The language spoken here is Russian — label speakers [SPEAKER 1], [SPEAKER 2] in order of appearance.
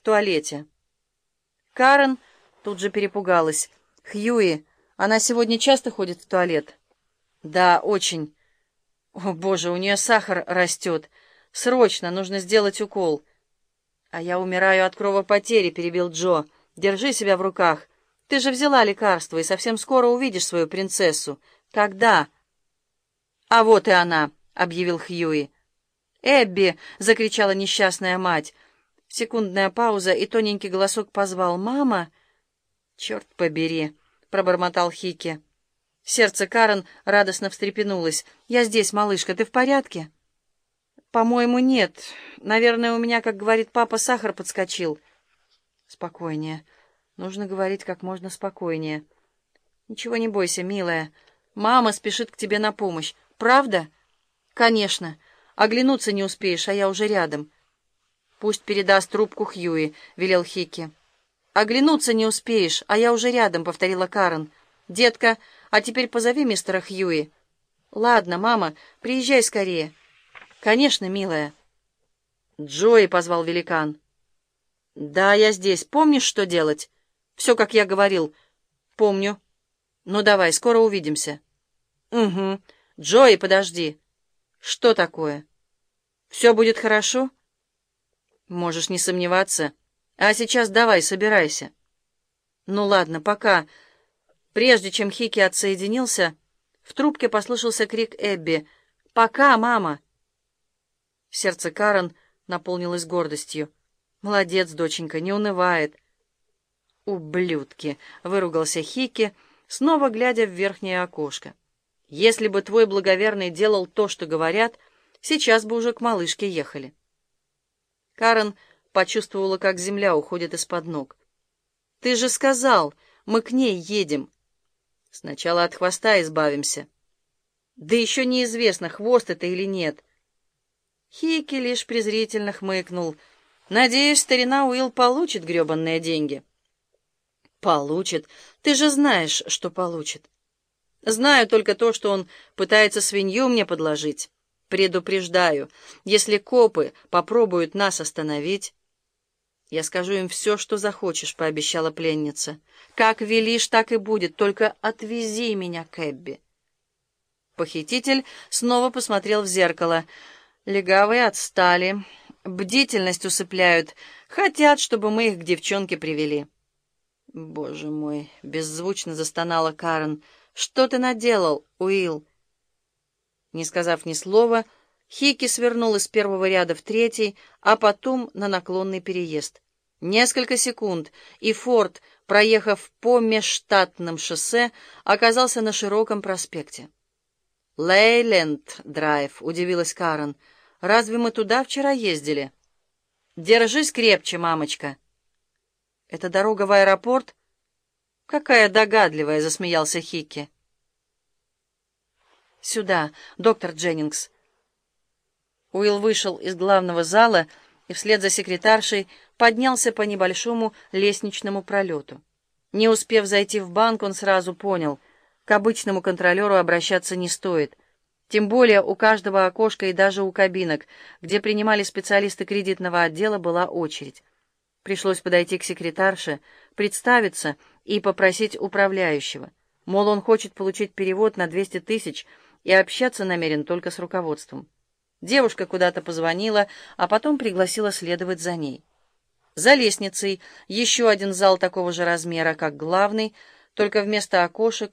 [SPEAKER 1] в туалете. Карен тут же перепугалась. «Хьюи, она сегодня часто ходит в туалет?» «Да, очень. О, боже, у нее сахар растет. Срочно, нужно сделать укол». «А я умираю от кровопотери», — перебил Джо. «Держи себя в руках. Ты же взяла лекарство, и совсем скоро увидишь свою принцессу. Когда?» «А вот и она», — объявил Хьюи. «Эбби!» — закричала несчастная мать. Секундная пауза, и тоненький голосок позвал. «Мама!» «Черт побери!» — пробормотал Хики. Сердце Карен радостно встрепенулось. «Я здесь, малышка, ты в порядке?» «По-моему, нет. Наверное, у меня, как говорит папа, сахар подскочил». «Спокойнее. Нужно говорить как можно спокойнее». «Ничего не бойся, милая. Мама спешит к тебе на помощь. Правда?» «Конечно. Оглянуться не успеешь, а я уже рядом». «Пусть передаст трубку Хьюи», — велел Хикки. «Оглянуться не успеешь, а я уже рядом», — повторила Карен. «Детка, а теперь позови мистера Хьюи». «Ладно, мама, приезжай скорее». «Конечно, милая». «Джои», — позвал великан. «Да, я здесь. Помнишь, что делать?» «Все, как я говорил». «Помню». «Ну, давай, скоро увидимся». «Угу. Джои, подожди». «Что такое?» «Все будет хорошо?» «Можешь не сомневаться. А сейчас давай, собирайся». «Ну ладно, пока». Прежде чем Хики отсоединился, в трубке послышался крик Эбби. «Пока, мама!» Сердце Карен наполнилось гордостью. «Молодец, доченька, не унывает». «Ублюдки!» — выругался Хики, снова глядя в верхнее окошко. «Если бы твой благоверный делал то, что говорят, сейчас бы уже к малышке ехали». Карен почувствовала, как земля уходит из-под ног. «Ты же сказал, мы к ней едем. Сначала от хвоста избавимся». «Да еще неизвестно, хвост это или нет». Хики лишь презрительно хмыкнул. «Надеюсь, старина Уилл получит гребанные деньги». «Получит. Ты же знаешь, что получит». «Знаю только то, что он пытается свинью мне подложить. Предупреждаю, если копы попробуют нас остановить...» «Я скажу им все, что захочешь», — пообещала пленница. «Как велишь, так и будет, только отвези меня к Эбби». Похититель снова посмотрел в зеркало — Легавые отстали, бдительность усыпляют, хотят, чтобы мы их к девчонке привели. Боже мой, беззвучно застонала Карен. Что ты наделал, Уилл? Не сказав ни слова, Хики свернул из первого ряда в третий, а потом на наклонный переезд. Несколько секунд, и Форд, проехав по межштатным шоссе, оказался на широком проспекте. «Лейленд-драйв», — удивилась Карен, — Разве мы туда вчера ездили? Держись крепче, мамочка. Это дорога в аэропорт? Какая догадливая, засмеялся Хикки. Сюда, доктор Дженнингс. Уилл вышел из главного зала и вслед за секретаршей поднялся по небольшому лестничному пролету. Не успев зайти в банк, он сразу понял, к обычному контролеру обращаться не стоит. Тем более у каждого окошка и даже у кабинок, где принимали специалисты кредитного отдела, была очередь. Пришлось подойти к секретарше, представиться и попросить управляющего. Мол, он хочет получить перевод на 200 тысяч и общаться намерен только с руководством. Девушка куда-то позвонила, а потом пригласила следовать за ней. За лестницей еще один зал такого же размера, как главный, только вместо окошек